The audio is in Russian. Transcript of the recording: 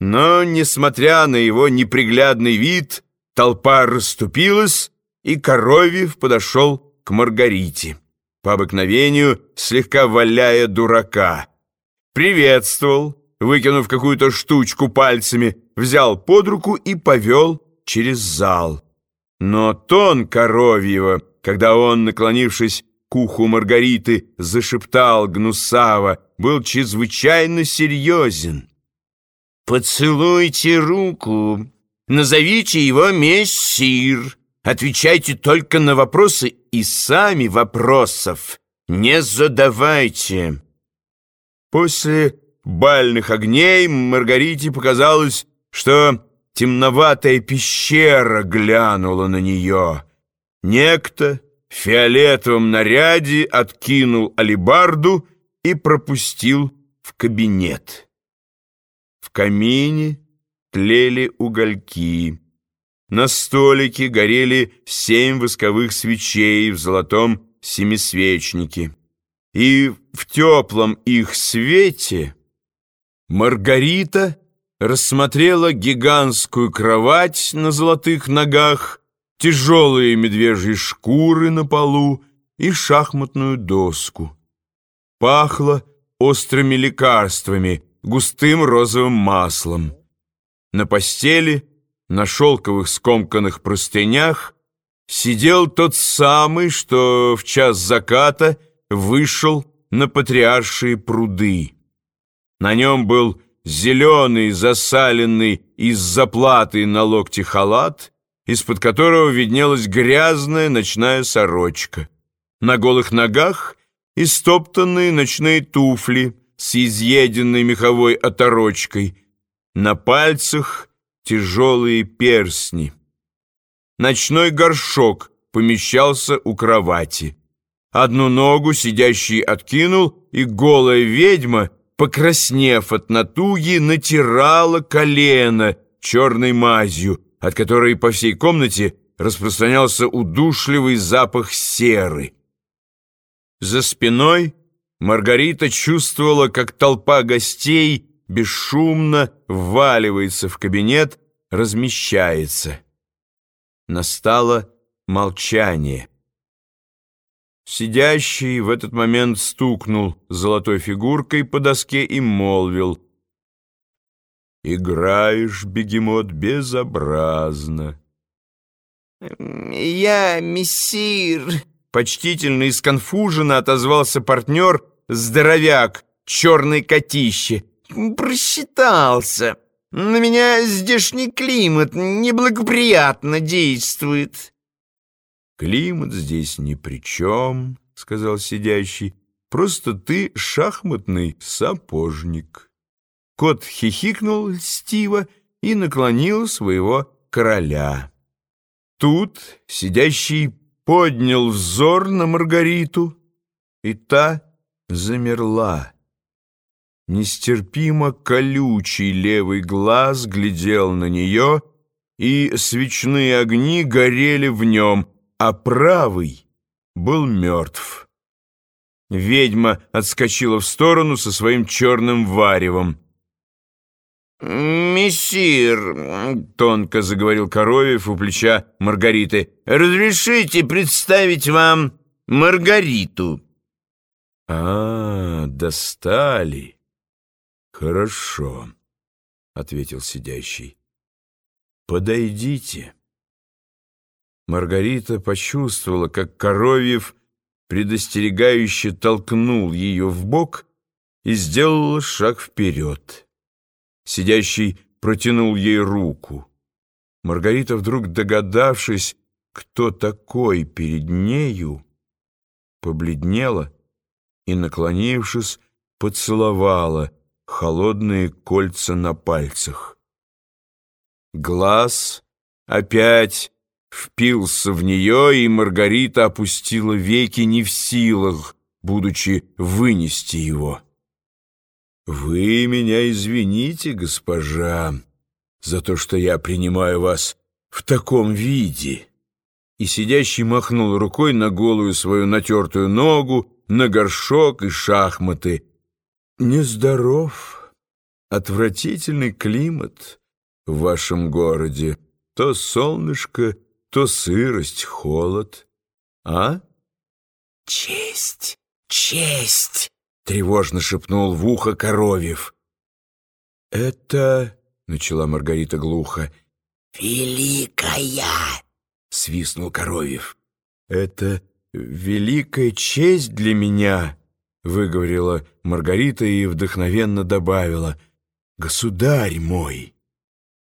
Но, несмотря на его неприглядный вид, толпа расступилась, и Коровьев подошел к Маргарите, по обыкновению слегка валяя дурака. Приветствовал, выкинув какую-то штучку пальцами, взял под руку и повел через зал. Но тон Коровьева, когда он, наклонившись к уху Маргариты, зашептал гнусаво, был чрезвычайно серьезен. «Поцелуйте руку, назовите его мессир, отвечайте только на вопросы и сами вопросов не задавайте». После бальных огней Маргарите показалось, что темноватая пещера глянула на нее. Некто в фиолетовом наряде откинул алибарду и пропустил в кабинет. Камине тлели угольки. На столике горели семь восковых свечей в золотом семисвечнике. И в теплом их свете Маргарита рассмотрела гигантскую кровать на золотых ногах, тяжелые медвежьи шкуры на полу и шахматную доску. Пахло острыми лекарствами, густым розовым маслом. На постели, на шелковых скомканных простынях, сидел тот самый, что в час заката вышел на патриаршие пруды. На нем был зеленый, засаленный из заплаты на локте халат, из-под которого виднелась грязная ночная сорочка. На голых ногах истоптанные ночные туфли — с изъеденной меховой оторочкой, на пальцах тяжелые перстни. Ночной горшок помещался у кровати. Одну ногу сидящий откинул, и голая ведьма, покраснев от натуги, натирала колено черной мазью, от которой по всей комнате распространялся удушливый запах серы. За спиной Маргарита чувствовала, как толпа гостей бесшумно вваливается в кабинет, размещается. Настало молчание. Сидящий в этот момент стукнул золотой фигуркой по доске и молвил. «Играешь, бегемот, безобразно». «Я мессир», Почтительно и сконфуженно отозвался партнер, здоровяк, черный котище. «Просчитался. На меня здешний климат неблагоприятно действует». «Климат здесь ни при чем», — сказал сидящий. «Просто ты шахматный сапожник». Кот хихикнул льстиво и наклонил своего короля. Тут сидящий поднял взор на Маргариту, и та замерла. Нестерпимо колючий левый глаз глядел на нее, и свечные огни горели в нем, а правый был мертв. Ведьма отскочила в сторону со своим черным варевом. «Мессир», — тонко заговорил Коровьев у плеча Маргариты, «разрешите представить вам Маргариту». «А, достали. Хорошо», — ответил сидящий. «Подойдите». Маргарита почувствовала, как Коровьев предостерегающе толкнул ее в бок и сделала шаг вперед. Сидящий протянул ей руку. Маргарита, вдруг догадавшись, кто такой перед нею, побледнела и, наклонившись, поцеловала холодные кольца на пальцах. Глаз опять впился в нее, и Маргарита опустила веки не в силах, будучи вынести его. «Вы меня извините, госпожа, за то, что я принимаю вас в таком виде». И сидящий махнул рукой на голую свою натертую ногу, на горшок и шахматы. «Нездоров, отвратительный климат в вашем городе. То солнышко, то сырость, холод. А? Честь, честь, тревожно шепнул в ухо Коровьев. Это, начала Маргарита глухо, великая, свистнул Коровьев. Это великая честь для меня, выговорила Маргарита и вдохновенно добавила, «Государь мой!»